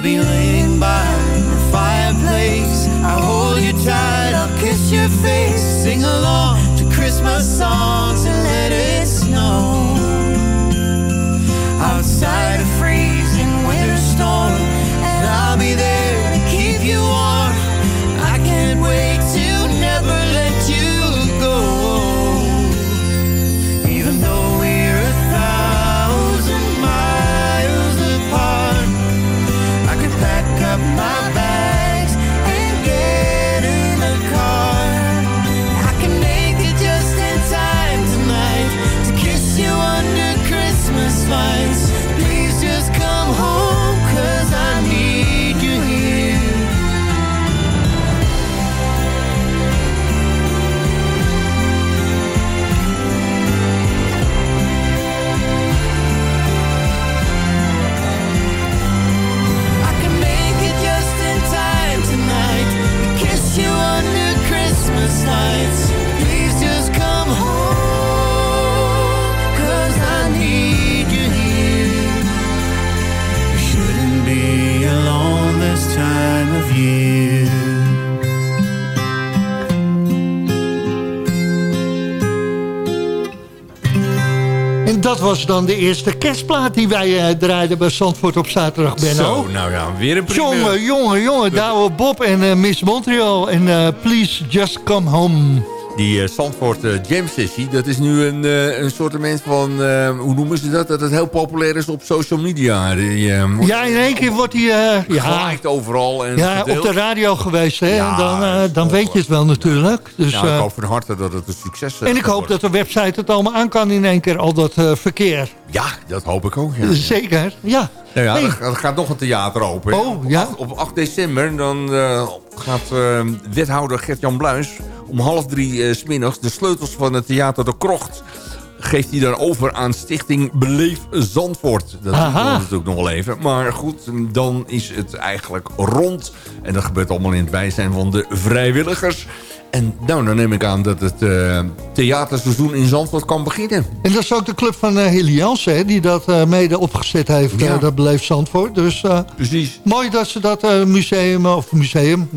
We'll be laying by the fireplace. I'll hold you tight, I'll kiss your face. Sing along to Christmas songs was dan de eerste kerstplaat die wij eh, draaiden bij Zandvoort op zaterdag, Benno. Zo, nou ja, weer een primeur. Jongen, jongen, jongen. Douwe Bob en eh, Miss Montreal. En eh, Please Just Come Home. Die eh Zandvoort eh, Jam Sessie, dat is nu een, eh een soort van, hoe noemen ze dat? Dat het heel populair is op social media. Die, Ja, in één keer wordt hij eh, ja, overal en ja, gedeeld. op de radio geweest. Hè? Ja, en dan, dan weet je het wel natuurlijk. Dus, ja, ik hoop van harte dat het een succes eh, en ik hoop dat de website het allemaal aan kan in één keer, al dat verkeer. Ja, dat hoop ik ook. Ja. Zeker, ja. Nou ja, er, gaat nog een theater open. Oh, ja? Op 8, op 8 december dan eh, gaat wethouder Gert-Jan Bluis... om half drie eh, smiddags de sleutels van het theater De Krocht... geeft hij dan over aan stichting Beleef Zandvoort. Dat Aha. duurt natuurlijk nog wel even. Maar goed, dan is het eigenlijk rond. En dat gebeurt allemaal in het bijzijn van de vrijwilligers. En nou, dan neem ik aan dat het eh, theaterseizoen in Zandvoort kan beginnen. En dat is ook de club van uh, Hilly Jansen, hè, die dat mede opgezet heeft. Ja. dat beleeft Zandvoort. Dus Precies. mooi dat ze dat museum, of museum,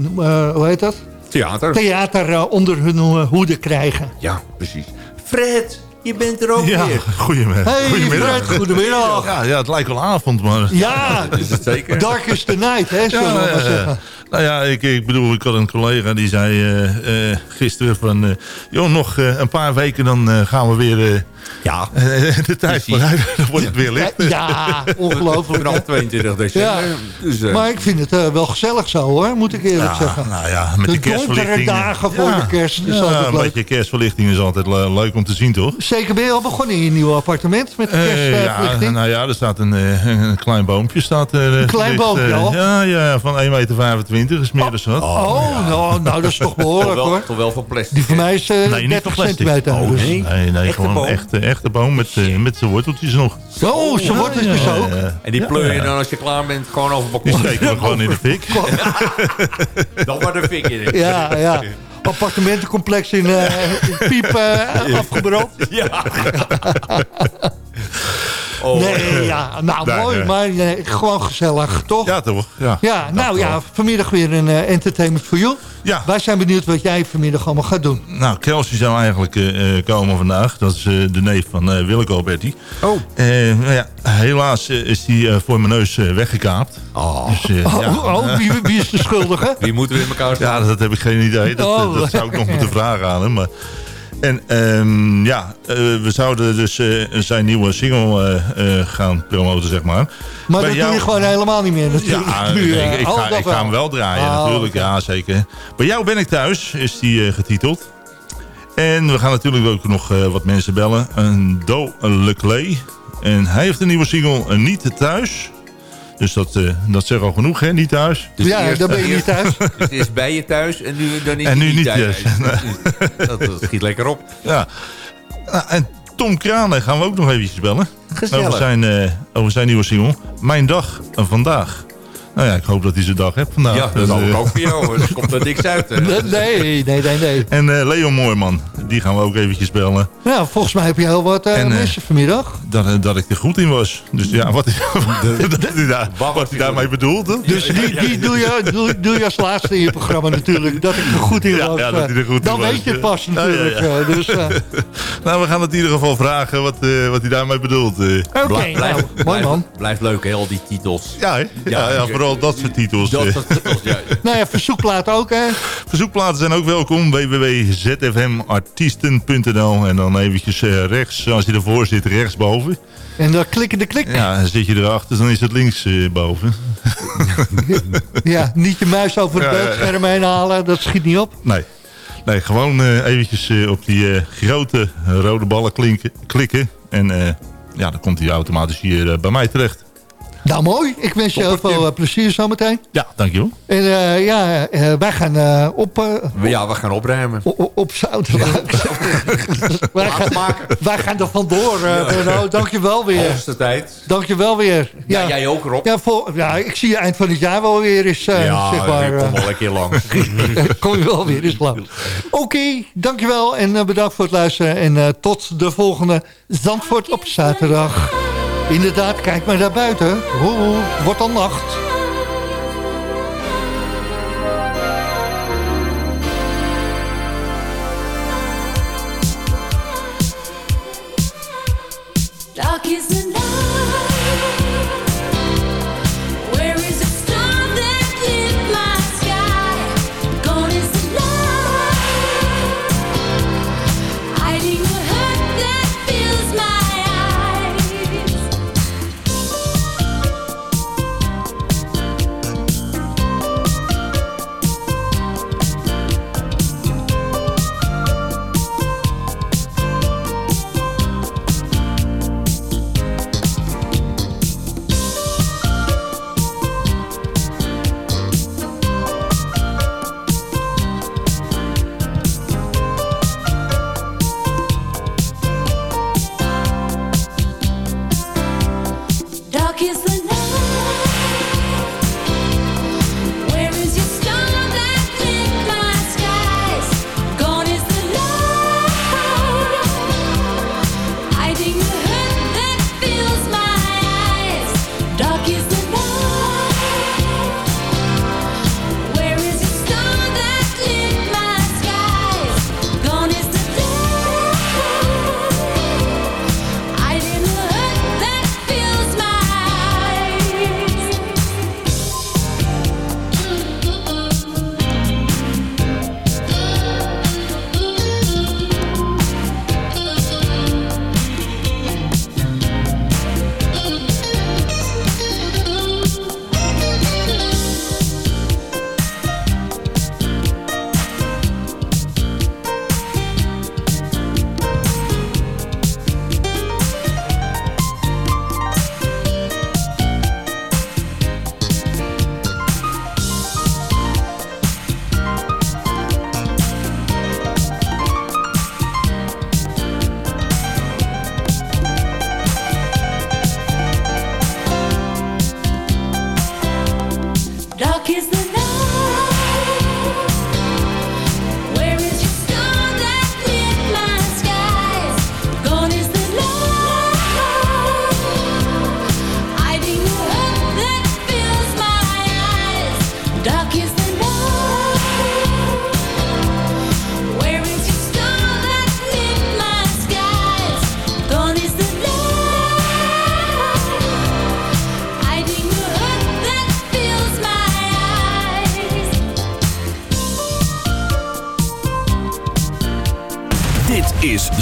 hoe heet dat? Theater. Theater eh, onder hun eh, hoede krijgen. Ja, precies. Fred, je bent er ook Ja, weer. goedemiddag. Hey goedemiddag. Fred, goedemiddag. Ja, ja, het lijkt wel avond, maar... Ja, Is het zeker? dark is the night, hè, zullen we Ja, maar ja, ja. zeggen. Nou ja, ik, ik bedoel, ik had een collega die zei eh, eh, gisteren van... eh, joh, nog eh, een paar weken dan eh, gaan we weer eh, Ja, de tijd vooruit. Dan wordt het weer licht. Ja, ongelooflijk. vanaf 22 december. Ja. Dus, eh, Maar ik vind het wel gezellig zo, hoor, moet ik eerlijk Ja, zeggen. nou ja, met de, De kerstverlichting. dagen voor de kerst is ja, altijd een leuk. beetje kerstverlichting is altijd le- leuk om te zien, toch? Zeker ben je al begonnen in je nieuwe appartement met de Eh, ja, kerstverlichting? nou ja, er staat een, een klein boompje. Staat, er, Een klein boompje al? Ja, ja, van 1,25 meter, is meer dan wat. Oh, nou, nou, dat is toch toch, behoorlijk, wel, hoor. toch wel van plastic. Die van mij is eh, Nee, niet 30 van plastic. centimeter. Oh, dus. nee, nee, nee Echte gewoon boom? een echte, echte boom met, eh, met zijn worteltjes nog. Oh, zo wordt het dus ook. En die pleur je dan als je klaar bent gewoon over het Die balkon. steken we gewoon in de fik. Dan maar de fik in. Ja, ja. Appartementencomplex in eh, Piep eh, afgebrand. Ja. Oh. Nee, ja, nou Nee, mooi, nee. maar eh, gewoon gezellig, toch? Ja, toch? Ja, Ja, nou ja, vanmiddag weer een eh, entertainment voor jou. Ja. Wij zijn benieuwd wat jij vanmiddag allemaal gaat doen. Nou, Kelsey zou eigenlijk eh, eh, komen vandaag. Dat is eh, de neef van eh Willeke Alberti. Oh. nou ja, helaas is die eh, voor mijn neus weggekaapt. Oh. Dus, eh, Oh, ja. oh, wie, wie is de schuldige? Wie moeten we in elkaar staan? Ja, dat heb ik geen idee. Dat, Oh. dat zou ik nog moeten vragen aan hem. Maar... En ehm, ja, eh, we zouden dus eh, zijn nieuwe single eh, gaan promoten, zeg maar. Maar Bij dat jou- doe je gewoon helemaal niet meer natuurlijk. Ja, nu, ik, ik, Oh, ga, dat ik ga hem wel draaien Oh, natuurlijk. Ja, zeker. Bij jou ben ik thuis, is die getiteld. En we gaan natuurlijk ook nog wat mensen bellen. Een Do Leclay. En hij heeft een nieuwe single, Niet Thuis. Dus dat, eh, dat zegt al genoeg, hè? Niet thuis. Dus Ja, eerst- dan ben je niet thuis. Dus eerst bij je thuis en nu, dan is En nu niet thuis. thuis. dat, dat schiet lekker op. Ja. Nou, en Tom Kranen gaan we ook nog eventjes bellen. Gezellig. Over zijn, eh, over zijn nieuwe single. Mijn dag en vandaag. Nou ja, ik hoop dat hij zijn dag hebt vandaag. Ja, dat Dus, hoop ik eh, ook voor jou. Er komt er niks uit. hè. Nee, nee, nee, nee. En eh, Leon Moorman, die gaan we ook eventjes bellen. Nou, volgens mij heb je heel wat En, mensen vanmiddag. Dat, dat ik er goed in was. Dus ja, wat, daar, wat hij daarmee bedoelt. hè? Dus die, die doe, je, doe, doe je als laatste in je programma natuurlijk. Dat ik er goed in Ja, was. ja, dat hij er goed in Dan was. weet je het pas Ja, ja, natuurlijk. ja. Dus, Nou, we gaan het in ieder geval vragen wat, eh, wat hij daarmee bedoelt. Oké, Blijf- nou, mooi man. Blijft leuk, hè, al die titels. Ja, hè? ja, ja, vooral dat soort titels. Dat eh. soort titels, ja. Nou ja, verzoekplaat ook, hè? Verzoekplaten zijn ook welkom. www.zfmartiesten.nl En dan eventjes eh, rechts, als je ervoor zit, rechtsboven. En dan klikken de klik. Ja, dan zit je erachter, dan is het linksboven. Ja, niet je muis over het beeldscherm heen halen. Dat schiet niet op. nee. Nee, gewoon eh, eventjes eh, op die eh, grote rode ballen klinken, klikken. En eh, ja, dan komt hij automatisch hier eh, bij mij terecht. Nou, mooi. Ik wens je heel veel eh, plezier zometeen. Ja, dankjewel. En eh, ja, eh, wij gaan eh, op, eh, Ja, we gaan opruimen. op, op Zoutwijk. wij, gaan, wij gaan er vandoor, uh, Benno. Dank je wel weer. Hoogste tijd. Dank je wel weer. Ja, jij ook, Rob. Ja, vol, ja, ik zie je eind van het jaar wel weer eens, eh, ja, zeg maar. ik kom wel een keer langs. kom je wel weer eens lang. Oké, dankjewel en bedankt voor het luisteren. En eh, tot de volgende Zandvoort op zaterdag. Inderdaad, kijk maar naar buiten. Oeh, wordt al nacht.